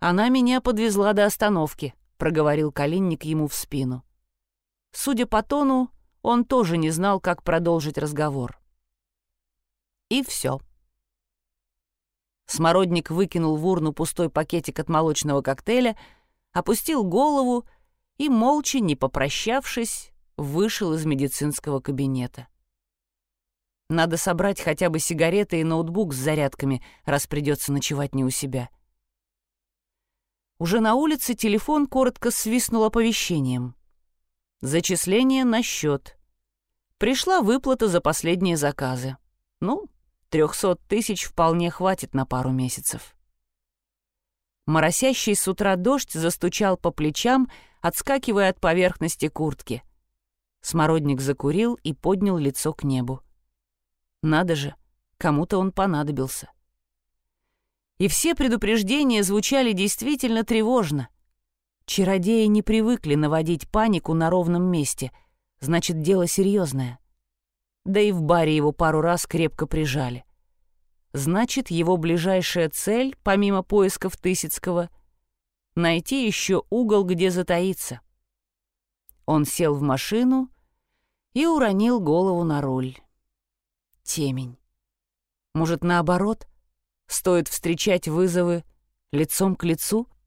«Она меня подвезла до остановки», — проговорил Калинник ему в спину. Судя по тону, он тоже не знал, как продолжить разговор. И все. Смородник выкинул в урну пустой пакетик от молочного коктейля, опустил голову и, молча, не попрощавшись, вышел из медицинского кабинета. Надо собрать хотя бы сигареты и ноутбук с зарядками, раз придется ночевать не у себя. Уже на улице телефон коротко свистнул оповещением. Зачисление на счет. Пришла выплата за последние заказы. Ну, Трехсот тысяч вполне хватит на пару месяцев. Моросящий с утра дождь застучал по плечам, отскакивая от поверхности куртки. Смородник закурил и поднял лицо к небу. Надо же, кому-то он понадобился. И все предупреждения звучали действительно тревожно. Чародеи не привыкли наводить панику на ровном месте, значит, дело серьезное да и в баре его пару раз крепко прижали. Значит, его ближайшая цель, помимо поисков Тысяцкого, найти еще угол, где затаиться. Он сел в машину и уронил голову на руль. Темень. Может, наоборот, стоит встречать вызовы лицом к лицу —